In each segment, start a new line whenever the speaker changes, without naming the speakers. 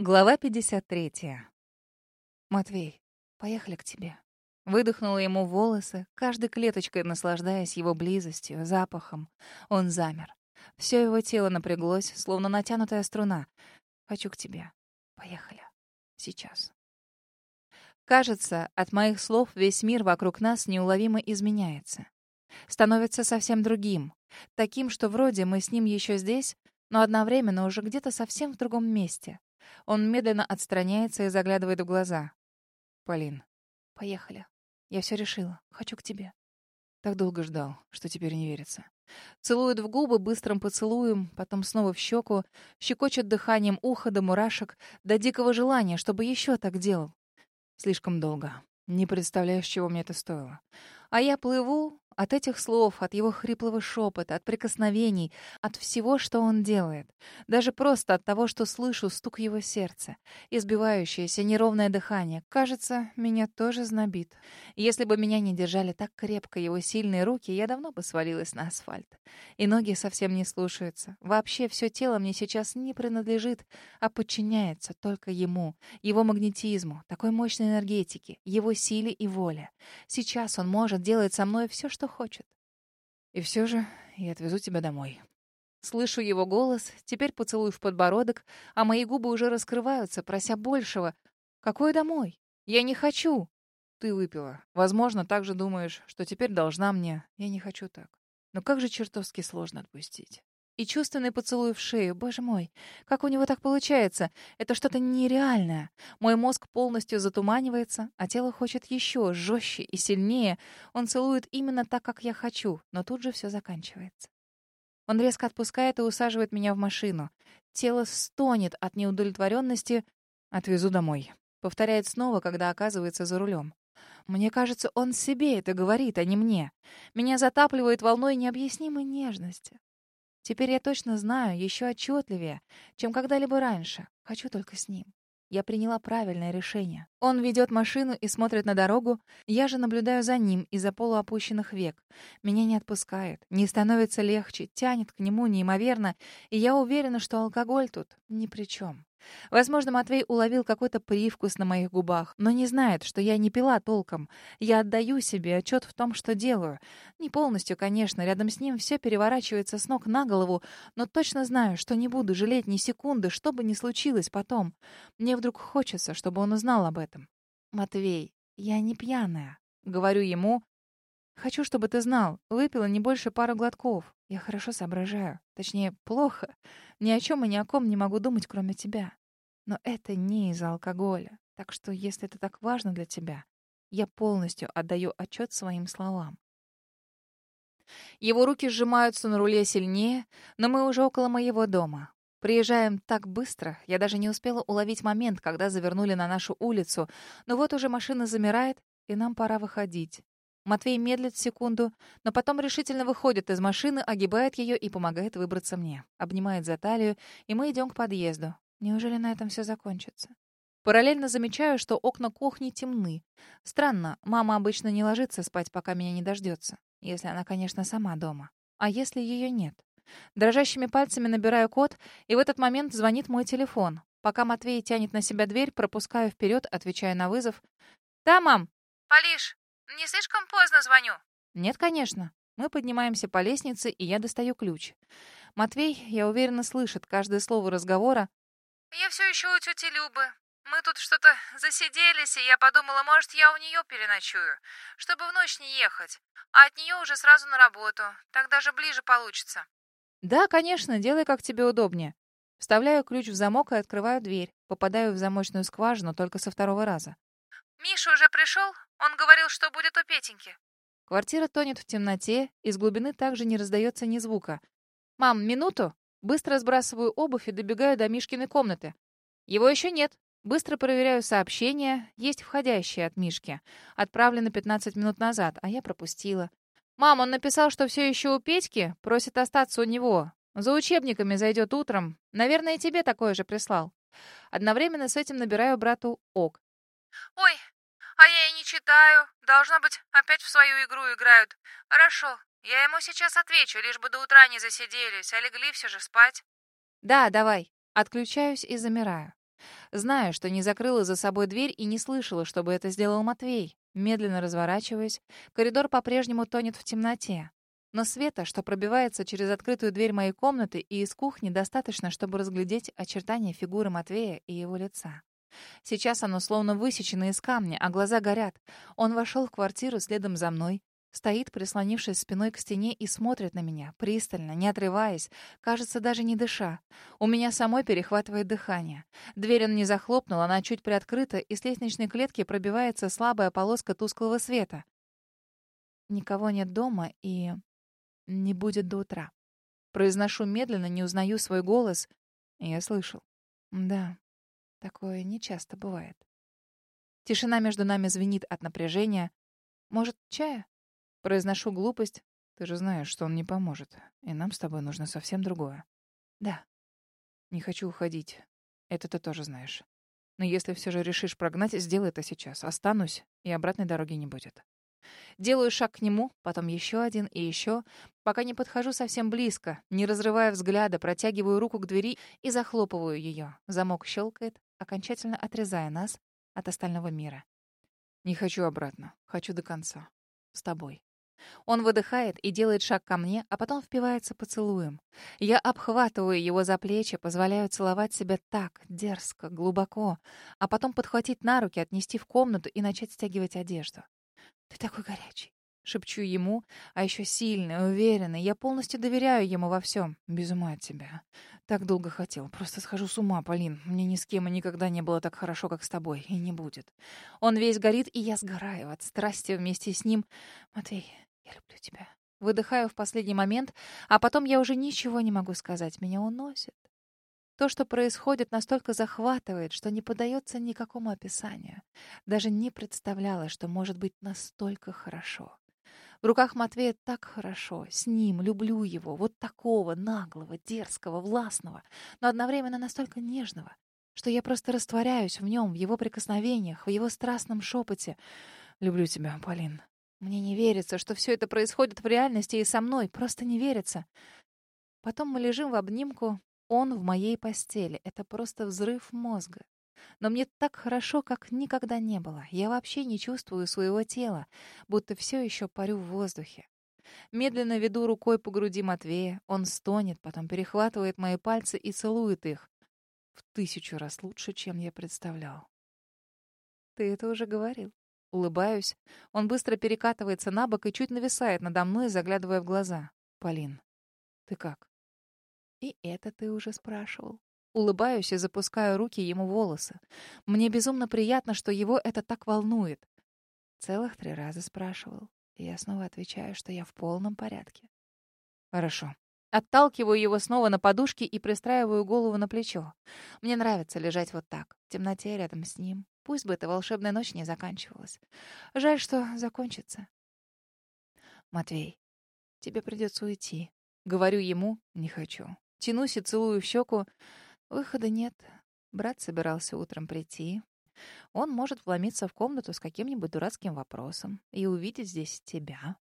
Глава 53. «Матвей, поехали к тебе». Выдохнула ему волосы, каждой клеточкой наслаждаясь его близостью, запахом. Он замер. Все его тело напряглось, словно натянутая струна. «Хочу к тебе. Поехали. Сейчас». Кажется, от моих слов весь мир вокруг нас неуловимо изменяется. Становится совсем другим. Таким, что вроде мы с ним еще здесь, но одновременно уже где-то совсем в другом месте. Он медленно отстраняется и заглядывает в глаза. «Полин, поехали. Я все решила. Хочу к тебе». Так долго ждал, что теперь не верится. Целует в губы быстрым поцелуем, потом снова в щеку, щекочет дыханием уха до мурашек, до дикого желания, чтобы еще так делал. Слишком долго. Не представляешь, чего мне это стоило. А я плыву, от этих слов, от его хриплого шепота, от прикосновений, от всего, что он делает. Даже просто от того, что слышу стук его сердца, избивающееся неровное дыхание. Кажется, меня тоже знобит. Если бы меня не держали так крепко его сильные руки, я давно бы свалилась на асфальт. И ноги совсем не слушаются. Вообще все тело мне сейчас не принадлежит, а подчиняется только ему, его магнетизму, такой мощной энергетике, его силе и воле. Сейчас он может делать со мной все, что хочет. И все же я отвезу тебя домой. Слышу его голос, теперь поцелуй в подбородок, а мои губы уже раскрываются, прося большего. Какой домой? Я не хочу. Ты выпила. Возможно, так же думаешь, что теперь должна мне. Я не хочу так. Но как же чертовски сложно отпустить и чувственный поцелуй в шею. Боже мой, как у него так получается? Это что-то нереальное. Мой мозг полностью затуманивается, а тело хочет еще жестче и сильнее. Он целует именно так, как я хочу, но тут же все заканчивается. Он резко отпускает и усаживает меня в машину. Тело стонет от неудовлетворенности. «Отвезу домой», — повторяет снова, когда оказывается за рулем. Мне кажется, он себе это говорит, а не мне. Меня затапливает волной необъяснимой нежности. Теперь я точно знаю, еще отчетливее, чем когда-либо раньше. Хочу только с ним. Я приняла правильное решение. Он ведет машину и смотрит на дорогу. Я же наблюдаю за ним из-за полуопущенных век. Меня не отпускает, не становится легче, тянет к нему неимоверно, и я уверена, что алкоголь тут ни при чем. Возможно, Матвей уловил какой-то привкус на моих губах, но не знает, что я не пила толком. Я отдаю себе отчет в том, что делаю. Не полностью, конечно, рядом с ним все переворачивается с ног на голову, но точно знаю, что не буду жалеть ни секунды, что бы ни случилось потом. Мне вдруг хочется, чтобы он узнал об этом. «Матвей, я не пьяная», — говорю ему. «Хочу, чтобы ты знал, выпила не больше пары глотков. Я хорошо соображаю. Точнее, плохо. Ни о чем и ни о ком не могу думать, кроме тебя. Но это не из-за алкоголя. Так что, если это так важно для тебя, я полностью отдаю отчет своим словам. Его руки сжимаются на руле сильнее, но мы уже около моего дома. Приезжаем так быстро, я даже не успела уловить момент, когда завернули на нашу улицу, но вот уже машина замирает, и нам пора выходить. Матвей медлит секунду, но потом решительно выходит из машины, огибает ее и помогает выбраться мне. Обнимает за талию, и мы идем к подъезду. Неужели на этом все закончится? Параллельно замечаю, что окна кухни темны. Странно, мама обычно не ложится спать, пока меня не дождется. Если она, конечно, сама дома. А если ее нет? Дрожащими пальцами набираю код, и в этот момент звонит мой телефон. Пока Матвей тянет на себя дверь, пропускаю вперед, отвечая на вызов. «Да, мам!»
«Полиш, не слишком поздно звоню?»
«Нет, конечно». Мы поднимаемся по лестнице, и я достаю ключ. Матвей, я уверенно, слышит каждое слово разговора.
«Я все еще у тети Любы. Мы тут что-то засиделись, и я подумала, может, я у нее переночую, чтобы в ночь не ехать, а от нее уже сразу на работу. Так даже ближе получится».
«Да, конечно, делай, как тебе удобнее». Вставляю ключ в замок и открываю дверь. Попадаю в замочную скважину только со второго раза.
«Миша уже пришел? Он говорил, что будет у Петеньки».
Квартира тонет в темноте, из глубины также не раздается ни звука. «Мам, минуту!» Быстро сбрасываю обувь и добегаю до Мишкиной комнаты. Его еще нет. Быстро проверяю сообщения. Есть входящие от Мишки. Отправлено 15 минут назад, а я пропустила. «Мам, он написал, что все еще у Петьки, просит остаться у него. За учебниками зайдет утром. Наверное, и тебе такое же прислал». Одновременно с этим набираю брату ок.
«Ой, а я и не читаю. Должно быть, опять в свою игру играют. Хорошо, я ему сейчас отвечу, лишь бы до утра не засиделись, а легли все же спать».
«Да, давай». Отключаюсь и замираю. Знаю, что не закрыла за собой дверь и не слышала, чтобы это сделал Матвей. Медленно разворачиваюсь. Коридор по-прежнему тонет в темноте. Но света, что пробивается через открытую дверь моей комнаты и из кухни, достаточно, чтобы разглядеть очертания фигуры Матвея и его лица. Сейчас оно словно высечено из камня, а глаза горят. Он вошел в квартиру следом за мной, стоит, прислонившись спиной к стене и смотрит на меня, пристально, не отрываясь, кажется, даже не дыша. У меня самой перехватывает дыхание. Дверь он не захлопнул, она чуть приоткрыта, и с лестничной клетки пробивается слабая полоска тусклого света. Никого нет дома, и не будет до утра. Произношу медленно, не узнаю свой голос. Я слышал. Да, такое нечасто бывает. Тишина между нами звенит от напряжения. Может, чая? Произношу глупость. Ты же знаешь, что он не поможет. И нам с тобой нужно совсем другое. Да. Не хочу уходить. Это ты тоже знаешь. Но если все же решишь прогнать, сделай это сейчас. Останусь, и обратной дороги не будет. Делаю шаг к нему, потом еще один и еще, пока не подхожу совсем близко, не разрывая взгляда, протягиваю руку к двери и захлопываю ее. Замок щелкает, окончательно отрезая нас от остального мира. Не хочу обратно, хочу до конца. С тобой. Он выдыхает и делает шаг ко мне, а потом впивается поцелуем. Я обхватываю его за плечи, позволяю целовать себя так, дерзко, глубоко, а потом подхватить на руки, отнести в комнату и начать стягивать одежду. «Ты такой горячий!» Шепчу ему, а еще сильный, уверенный. Я полностью доверяю ему во всем. Без ума от тебя. Так долго хотел. Просто схожу с ума, Полин. Мне ни с кем и никогда не было так хорошо, как с тобой. И не будет. Он весь горит, и я сгораю от страсти вместе с ним. Матвей, я люблю тебя. Выдыхаю в последний момент, а потом я уже ничего не могу сказать. Меня уносит. То, что происходит, настолько захватывает, что не поддается никакому описанию. Даже не представляла, что может быть настолько хорошо. В руках Матвея так хорошо. С ним люблю его. Вот такого наглого, дерзкого, властного, но одновременно настолько нежного, что я просто растворяюсь в нем, в его прикосновениях, в его страстном шепоте. «Люблю тебя, Полин». Мне не верится, что все это происходит в реальности и со мной. Просто не верится. Потом мы лежим в обнимку, он в моей постели. Это просто взрыв мозга. Но мне так хорошо, как никогда не было. Я вообще не чувствую своего тела, будто все еще парю в воздухе. Медленно веду рукой по груди Матвея. Он стонет, потом перехватывает мои пальцы и целует их. В тысячу раз лучше, чем я представлял. Ты это уже говорил. Улыбаюсь. Он быстро перекатывается на бок и чуть нависает надо мной, заглядывая в глаза. «Полин, ты как?» И это ты уже спрашивал. Улыбаюсь и запускаю руки ему в волосы. Мне безумно приятно, что его это так волнует. Целых три раза спрашивал. И я снова отвечаю, что я в полном порядке. Хорошо. Отталкиваю его снова на подушке и пристраиваю голову на плечо. Мне нравится лежать вот так, в темноте рядом с ним. Пусть бы эта волшебная ночь не заканчивалась. Жаль, что закончится. Матвей, тебе придется уйти. Говорю ему, не хочу. Тянусь и целую в щеку. Выхода нет. Брат собирался утром прийти. Он может вломиться в комнату с каким-нибудь дурацким вопросом и увидеть здесь тебя.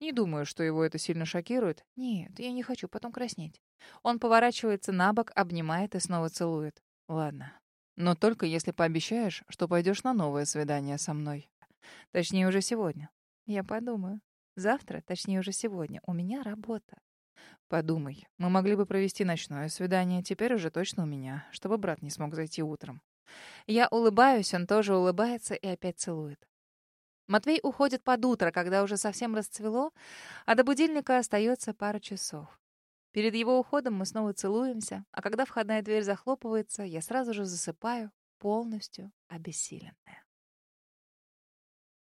Не думаю, что его это сильно шокирует. Нет, я не хочу потом краснеть. Он поворачивается на бок, обнимает и снова целует. Ладно. Но только если пообещаешь, что пойдешь на новое свидание со мной. Точнее, уже сегодня. Я подумаю. Завтра, точнее, уже сегодня. У меня работа. Подумай, мы могли бы провести ночное свидание, теперь уже точно у меня, чтобы брат не смог зайти утром. Я улыбаюсь, он тоже улыбается и опять целует. Матвей уходит под утро, когда уже совсем расцвело, а до будильника остается пара часов. Перед его уходом мы снова целуемся, а когда входная дверь захлопывается, я сразу же засыпаю, полностью обессиленная.